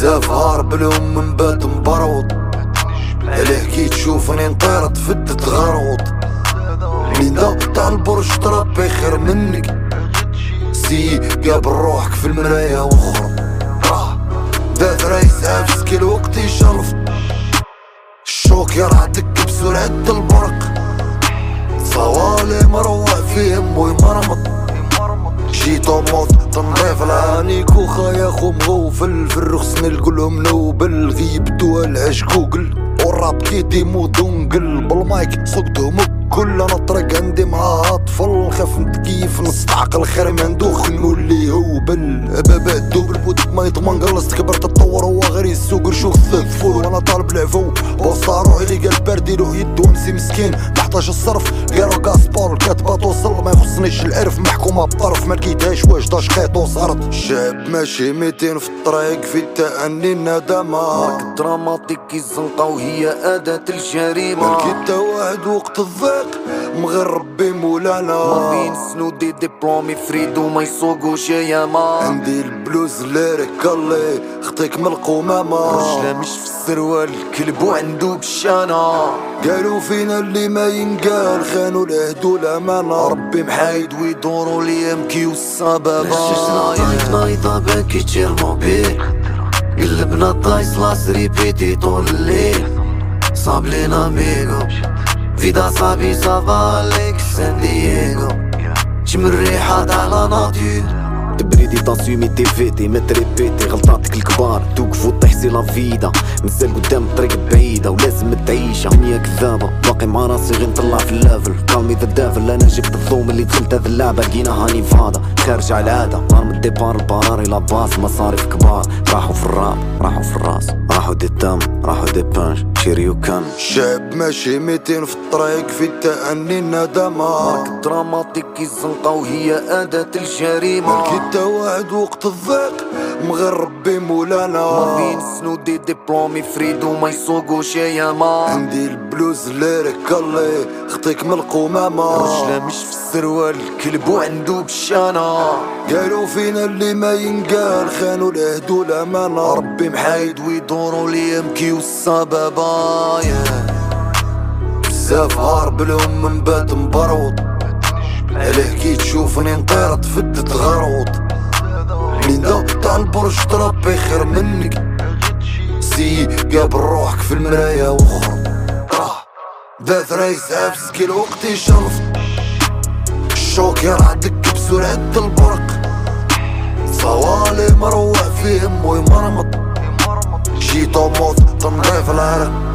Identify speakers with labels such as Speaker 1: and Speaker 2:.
Speaker 1: بزاف هارب لهم من بعد مبروط. عليه كي تشوفني نطير تفدت غروط ليندا تاع البرج تربي خير منك. سي قابل روحك في المراية وخر. ذات رايس عافس الوقت يشرف. الشوك يرعدك بسرعة البرق. صوالي مروع فيهم ويمرمط. جيت موت تنظيف العانيك وخايا خو مغوفل في الرخص نلقلهم نوبل. غيبتو العش جوجل والراب كيدي مو دونقل. بالمايك صقتهم كل نطرق عندي مع أطفال. نخاف نتكيف نستعقل خير ما ندوخ نولي هوبل. بابا دوب البودك ما يضمن قلص كبر تطور هو غير السوق نشوف ثلاث فول. وأنا طالب العفو بوصا روحي اللي قال باردي له يد ونسي مسكين محتاج الصرف. قالوا كاسبور كاتبة ما يخصنيش العرف محكومة بطرف ما لقيتهاش واش داش خيط وصارت شاب ماشي ميتين في الطريق في التأني الندامة
Speaker 2: مارك دراماتيك الزنقة وهي أداة الجريمة.
Speaker 1: لقيت واحد وقت الضيق مغرب مولانا
Speaker 2: ما بين سنودي ديبلومي فريد وما يسوقوش ياما.
Speaker 1: عندي البلوز ليريك اللي خطيك من القمامة.
Speaker 2: رجلة مش في السروال الكلب وعنده بشانة.
Speaker 1: قالوا فينا اللي ما ينقال خانوا العهد والأمانة.
Speaker 2: ربي محايد ويدوروا لي يمكي والسبابة
Speaker 3: نششنا يايك نايضة باكي تشيرنوبيل قلبنا طايس لاس ريبيتي طول الليل صاب لينا ميغو. فيدا صابي صافا ليك سان دييغو. شم الريحة تاع لا ناتور
Speaker 2: تبريدي تاسيومي تي فيتي ما تريبيتي غلطاتك الكبار. توقف وتحسي لا فيدا. مازال قدام الطريق بعيدة ولازم تعيشها دنيا كذابة باقي مع راسي غير نطلع في الليفل. كالمي ذا دافل أنا جبت الضوم اللي دخلت هذه اللعبة لقيناها نيفادا. خارج على العادة نار من الديبار البراري لا باس مصاريف كبار. راحوا في الراب راحوا في الراس. راحوا دي تام راحوا دي بانش شيريو كان
Speaker 1: شاب ماشي ميتين في الطريق في التأني الندامة
Speaker 2: مارك دراماتيك الزنقة وهي أداة الجريمة.
Speaker 1: واحد وقت الضيق مغرب مولانا.
Speaker 2: ما بين سنودي ديبلومي فريد وما يسوقوش ياما.
Speaker 1: عندي البلوز ليريك اللي خطيك من القمامة.
Speaker 2: رجلة مش في السروال الكلب وعنده بشانة.
Speaker 1: قالوا فينا اللي ما ينقال خانوا العهد والامانة
Speaker 2: ربي محايد ويدوروا لي يمكي والسبابة
Speaker 1: بزاف هارب لهم من بعد مبروط. عليه كي تشوفني نطير تفدت غروط ليندا تاع البرج تربي خير منك. سي قابل روحك في المراية وخر. ذات رايس عافس الوقت يشرف. الشوك يرعدك بسرعة البرق. صوالي مروع فيهم ويمرمط. جيت موت تنظيف العرق.